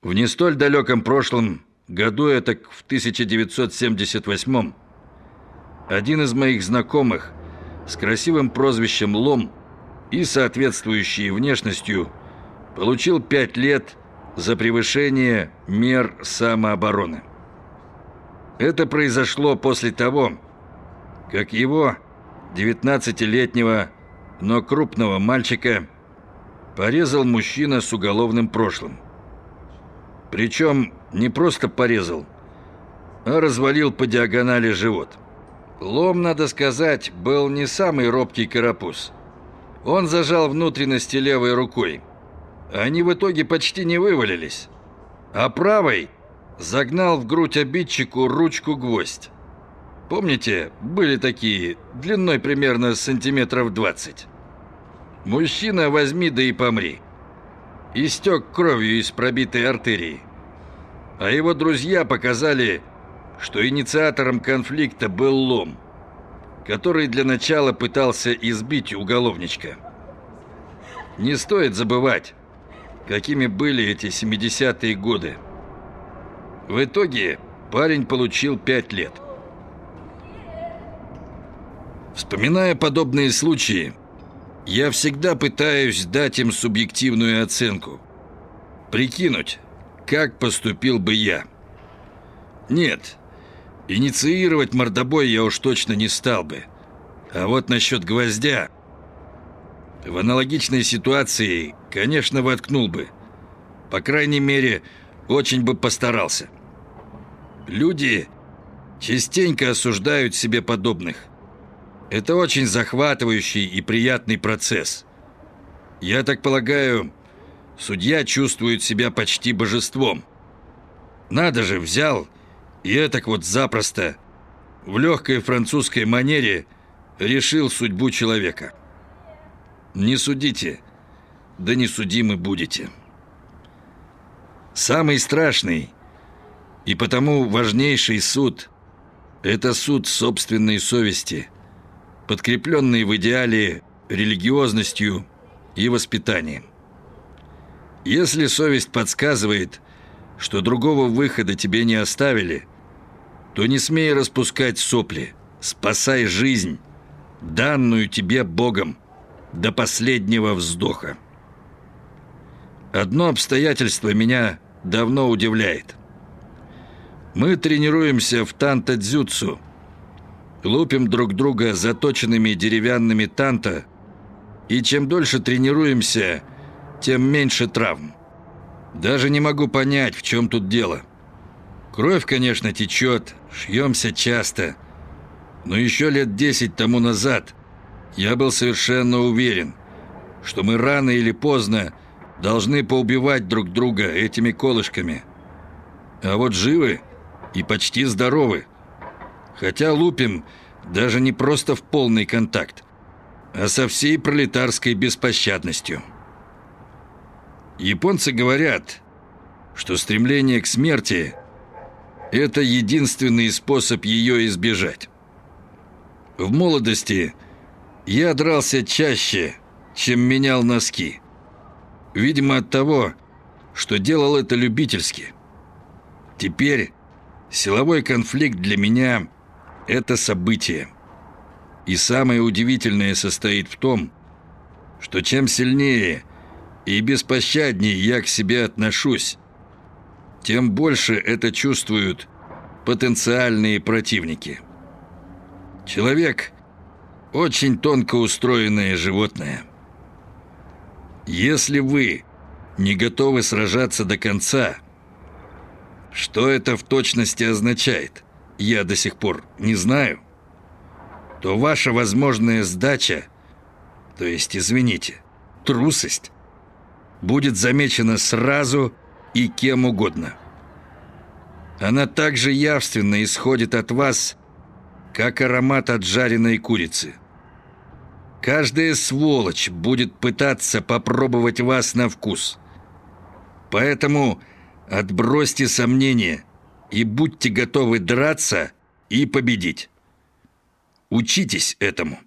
В не столь далеком прошлом году, это в 1978 один из моих знакомых с красивым прозвищем Лом и соответствующей внешностью получил пять лет за превышение мер самообороны. Это произошло после того, как его 19-летнего, но крупного мальчика порезал мужчина с уголовным прошлым. Причем не просто порезал, а развалил по диагонали живот. Лом, надо сказать, был не самый робкий карапуз. Он зажал внутренности левой рукой. Они в итоге почти не вывалились. А правой загнал в грудь обидчику ручку-гвоздь. Помните, были такие, длиной примерно сантиметров 20. Мужчина возьми да и помри. Истек кровью из пробитой артерии. А его друзья показали, что инициатором конфликта был лом, который для начала пытался избить уголовничка. Не стоит забывать, какими были эти 70-е годы. В итоге парень получил 5 лет. Вспоминая подобные случаи, я всегда пытаюсь дать им субъективную оценку. Прикинуть, как поступил бы я. Нет, инициировать мордобой я уж точно не стал бы. А вот насчет гвоздя... В аналогичной ситуации, конечно, воткнул бы. По крайней мере, очень бы постарался. Люди частенько осуждают себе подобных. Это очень захватывающий и приятный процесс. Я так полагаю, судья чувствует себя почти божеством. Надо же, взял и так вот запросто, в легкой французской манере, решил судьбу человека. Не судите, да не судимы будете. Самый страшный и потому важнейший суд – это суд собственной совести, подкрепленный в идеале религиозностью и воспитанием. Если совесть подсказывает, что другого выхода тебе не оставили, то не смей распускать сопли, спасай жизнь, данную тебе Богом, до последнего вздоха. Одно обстоятельство меня давно удивляет. Мы тренируемся в танто-дзюцу. Лупим друг друга заточенными деревянными танто, и чем дольше тренируемся, тем меньше травм. Даже не могу понять, в чем тут дело. Кровь, конечно, течет, шьемся часто, но еще лет десять тому назад я был совершенно уверен, что мы рано или поздно должны поубивать друг друга этими колышками. А вот живы и почти здоровы. Хотя лупим даже не просто в полный контакт, а со всей пролетарской беспощадностью. Японцы говорят, что стремление к смерти – это единственный способ ее избежать. В молодости я дрался чаще, чем менял носки. Видимо, от того, что делал это любительски. Теперь Силовой конфликт для меня – это событие. И самое удивительное состоит в том, что чем сильнее и беспощаднее я к себе отношусь, тем больше это чувствуют потенциальные противники. Человек – очень тонко устроенное животное. Если вы не готовы сражаться до конца – что это в точности означает, я до сих пор не знаю. То ваша возможная сдача, то есть, извините, трусость, будет замечена сразу и кем угодно. Она также явственно исходит от вас, как аромат от жареной курицы. Каждая сволочь будет пытаться попробовать вас на вкус. Поэтому Отбросьте сомнения и будьте готовы драться и победить. Учитесь этому.